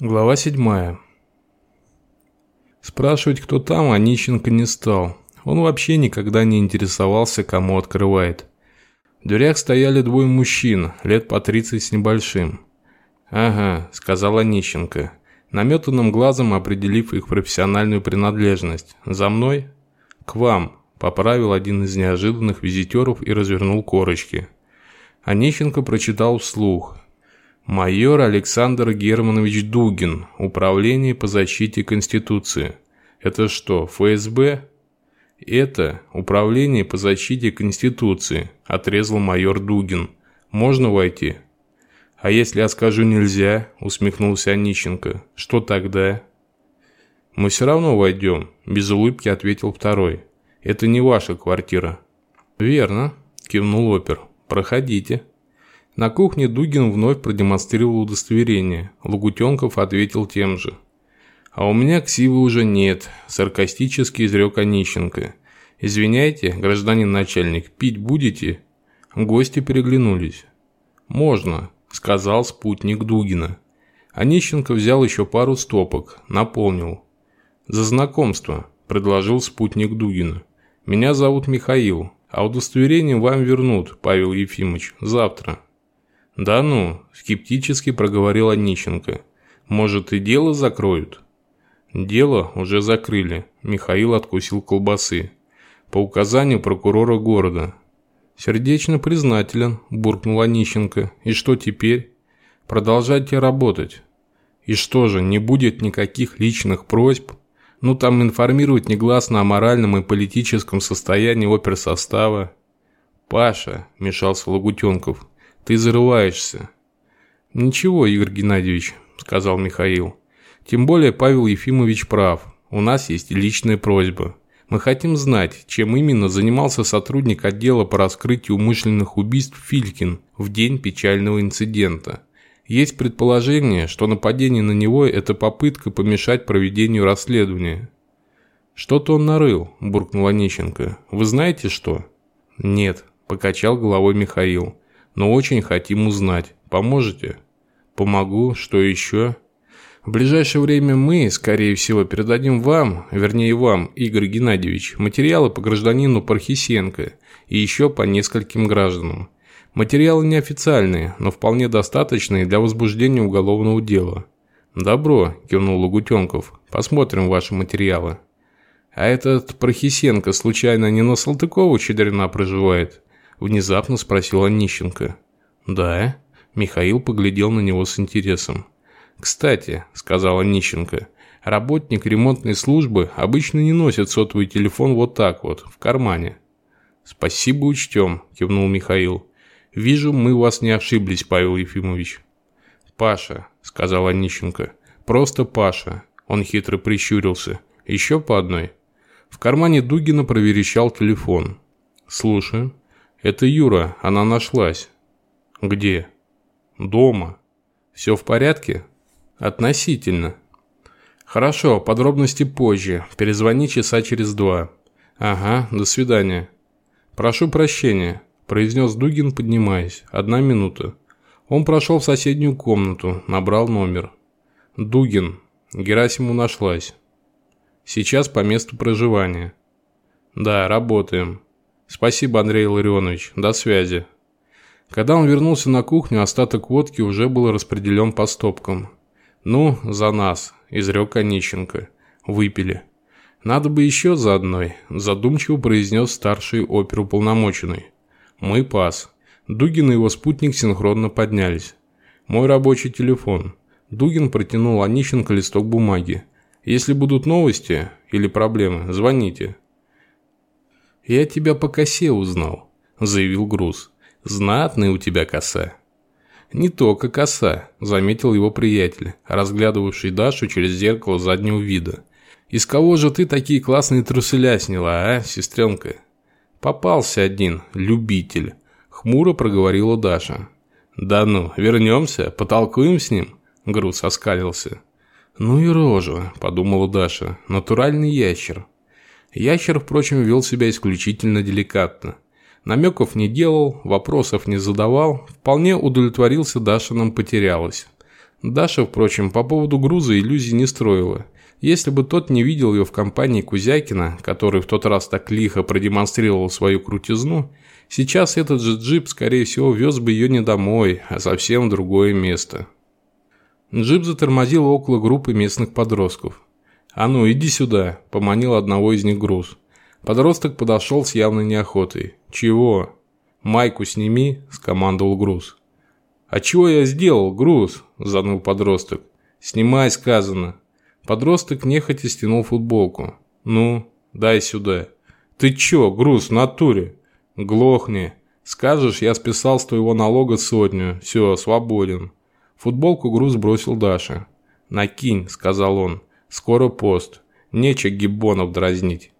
Глава седьмая. Спрашивать, кто там, Онищенко не стал. Он вообще никогда не интересовался, кому открывает. В дверях стояли двое мужчин, лет по тридцать с небольшим. «Ага», – сказал Онищенко, наметанным глазом определив их профессиональную принадлежность. «За мной?» «К вам», – поправил один из неожиданных визитеров и развернул корочки. Онищенко прочитал вслух – Майор Александр Германович Дугин, Управление по защите Конституции. Это что, ФСБ? Это Управление по защите Конституции, отрезал майор Дугин. Можно войти? А если я скажу нельзя, усмехнулся Онищенко. Что тогда? Мы все равно войдем, без улыбки ответил второй. Это не ваша квартира. Верно, кивнул опер. Проходите. На кухне Дугин вновь продемонстрировал удостоверение. Лугутенков ответил тем же. «А у меня ксивы уже нет», – саркастически изрек Онищенко. «Извиняйте, гражданин начальник, пить будете?» Гости переглянулись. «Можно», – сказал спутник Дугина. Онищенко взял еще пару стопок, наполнил. «За знакомство», – предложил спутник Дугина. «Меня зовут Михаил, а удостоверение вам вернут, Павел Ефимович, завтра». «Да ну», – скептически проговорил Онищенко. «Может, и дело закроют?» «Дело уже закрыли», – Михаил откусил колбасы. «По указанию прокурора города». «Сердечно признателен», – буркнул Онищенко. «И что теперь?» «Продолжайте работать». «И что же, не будет никаких личных просьб?» «Ну, там информировать негласно о моральном и политическом состоянии оперсостава». «Паша», – мешался Лагутенков, ты зарываешься». «Ничего, Игорь Геннадьевич», – сказал Михаил. «Тем более Павел Ефимович прав. У нас есть личная просьба. Мы хотим знать, чем именно занимался сотрудник отдела по раскрытию умышленных убийств Филькин в день печального инцидента. Есть предположение, что нападение на него – это попытка помешать проведению расследования». «Что-то он нарыл», – буркнул Онищенко. «Вы знаете что?» «Нет», – покачал головой Михаил но очень хотим узнать. Поможете? Помогу. Что еще? В ближайшее время мы, скорее всего, передадим вам, вернее вам, Игорь Геннадьевич, материалы по гражданину Пархисенко и еще по нескольким гражданам. Материалы неофициальные, но вполне достаточные для возбуждения уголовного дела. «Добро», – кивнул Лагутенков. «Посмотрим ваши материалы». «А этот Прохисенко случайно не на Салтыкова Чедрина проживает?» Внезапно спросил Онищенко. «Да?» Михаил поглядел на него с интересом. «Кстати», – сказал Онищенко, – «работник ремонтной службы обычно не носит сотовый телефон вот так вот, в кармане». «Спасибо, учтем», – кивнул Михаил. «Вижу, мы вас не ошиблись, Павел Ефимович». «Паша», – сказал Онищенко. «Просто Паша». Он хитро прищурился. «Еще по одной». В кармане Дугина проверещал телефон. «Слушаю». «Это Юра, она нашлась». «Где?» «Дома». «Все в порядке?» «Относительно». «Хорошо, подробности позже. Перезвони часа через два». «Ага, до свидания». «Прошу прощения», – произнес Дугин, поднимаясь. «Одна минута». Он прошел в соседнюю комнату, набрал номер. «Дугин. Герасиму нашлась». «Сейчас по месту проживания». «Да, работаем». «Спасибо, Андрей Ларионович. До связи». Когда он вернулся на кухню, остаток водки уже был распределен по стопкам. «Ну, за нас», – изрек Онищенко. «Выпили». «Надо бы еще за одной», – задумчиво произнес старший оперуполномоченный. «Мы пас». Дугин и его спутник синхронно поднялись. «Мой рабочий телефон». Дугин протянул Онищенко листок бумаги. «Если будут новости или проблемы, звоните». «Я тебя по косе узнал», – заявил Груз. «Знатная у тебя коса». «Не только коса», – заметил его приятель, разглядывавший Дашу через зеркало заднего вида. «Из кого же ты такие классные труселя сняла, а, сестренка?» «Попался один, любитель», – хмуро проговорила Даша. «Да ну, вернемся, потолкуем с ним?» Груз оскалился. «Ну и рожа», – подумала Даша, – «натуральный ящер». Ящер, впрочем, вел себя исключительно деликатно. Намеков не делал, вопросов не задавал, вполне удовлетворился Дашиным потерялась. Даша, впрочем, по поводу груза иллюзий не строила. Если бы тот не видел ее в компании Кузякина, который в тот раз так лихо продемонстрировал свою крутизну, сейчас этот же джип, скорее всего, вез бы ее не домой, а совсем в другое место. Джип затормозил около группы местных подростков. «А ну, иди сюда», – поманил одного из них груз. Подросток подошел с явной неохотой. «Чего?» «Майку сними», – скомандовал груз. «А чего я сделал, груз?» – заныл подросток. «Снимай, сказано». Подросток нехотя стянул футболку. «Ну, дай сюда». «Ты чё, груз, в натуре?» «Глохни. Скажешь, я списал с твоего налога сотню. Все, свободен». Футболку груз бросил Даша. «Накинь», – сказал он. «Скоро пост. Нече гиббонов дразнить».